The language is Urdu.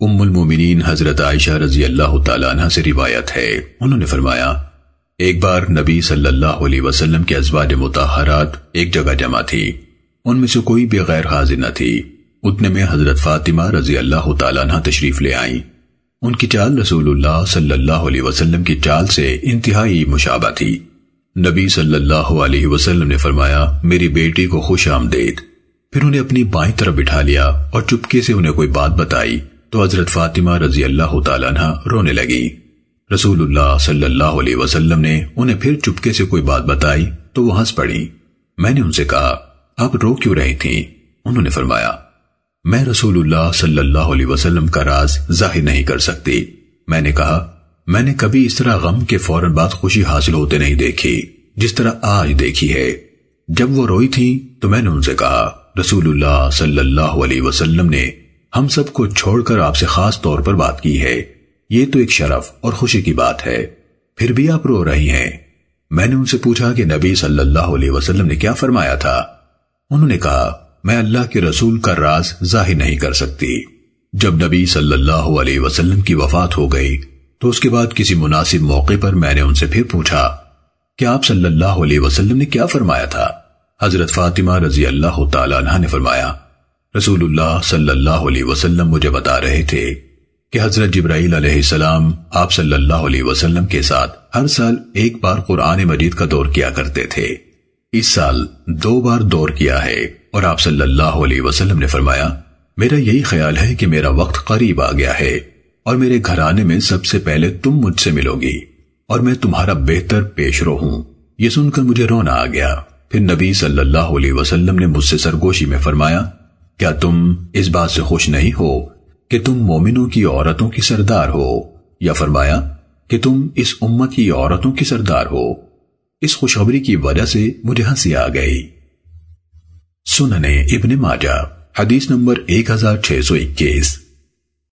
ام المومنین حضرت عائشہ رضی اللہ تعالیٰ عنہ سے روایت ہے۔ انہوں نے فرمایا، ایک بار نبی صلی اللہ علیہ وسلم کے ازواج متحرات ایک جگہ جمع تھی۔ ان میں سے کوئی بھی غیر حاضر نہ تھی۔ اتنے میں حضرت فاطمہ رضی اللہ تعالیٰ عنہ تشریف لے آئیں۔ ان کی چال رسول اللہ صلی اللہ علیہ وسلم کی چال سے انتہائی مشابہ تھی۔ نبی صلی اللہ علیہ وسلم نے فرمایا، میری بیٹی کو خوش آمدید۔ پھر انہیں اپنی بائیں طرف بٹھا لیا اور چپکے سے انہیں کوئی بات بتائی۔ تو حضرت فاطمہ رضی اللہ تعالیٰ عنہ رونے لگی۔ رسول اللہ صلی اللہ علیہ وسلم نے انہیں پھر چپکے سے کوئی بات بتائی تو وہ ہنس پڑی۔ میں نے ان سے کہا، آپ رو کیوں رہی تھیں؟ انہوں نے فرمایا، میں رسول اللہ صلی اللہ علیہ وسلم کا راز ظاہر نہیں کر سکتی۔ میں نے کہا، میں نے کبھی اس طرح غم کے فوراً بعد خوشی حاصل ہوتے نہیں دیکھی، جس طرح آج دیکھی ہے۔ جب وہ روئی تھی تو میں نے ان سے کہا، رسول اللہ صلی اللہ علیہ وسلم نے ہم سب کو چھوڑ کر آپ سے خاص طور پر بات کی ہے۔ یہ تو ایک شرف اور خوشی کی بات ہے۔ پھر بھی آپ رو رہی ہیں۔ میں نے ان سے پوچھا کہ نبی صلی اللہ علیہ وسلم نے کیا فرمایا تھا۔ انہوں نے کہا، میں اللہ کے رسول کا راز ظاہر نہیں کر سکتی۔ جب نبی صلی اللہ علیہ وسلم کی وفات ہو گئی، تو اس کے بعد کسی مناسب موقع پر میں نے ان سے پھر پوچھا کہ آپ صلی اللہ علیہ وسلم نے کیا فرمایا تھا؟ حضرت فاطمہ رضی اللہ تعالیٰ عنہ نے فرمایا رسول اللہ صلی اللہ علیہ وسلم مجھے بتا رہے تھے کہ حضرت جبرائیل علیہ السلام آپ صلی اللہ علیہ وسلم کے ساتھ ہر سال ایک بار قرآن مجید کا دور کیا کرتے تھے۔ اس سال دو بار دور کیا ہے اور آپ صلی اللہ علیہ وسلم نے فرمایا، میرا یہی خیال ہے کہ میرا وقت قریب آ گیا ہے اور میرے گھرانے میں سب سے پہلے تم مجھ سے ملو گی اور میں تمہارا بہتر پیش رو ہوں۔ یہ سن کر مجھے رونا آ گیا۔ پھر نبی صلی اللہ علیہ وسلم نے مجھ سے سرگوشی میں فرمایا کیا تم اس بات سے خوش نہیں ہو کہ تم مومنوں کی عورتوں کی سردار ہو؟ یا فرمایا کہ تم اس امت کی عورتوں کی سردار ہو۔ اس خوشخبری کی وجہ سے مجھے ہنسی آ گئی۔ سننے ابن ماجہ، حدیث نمبر 1621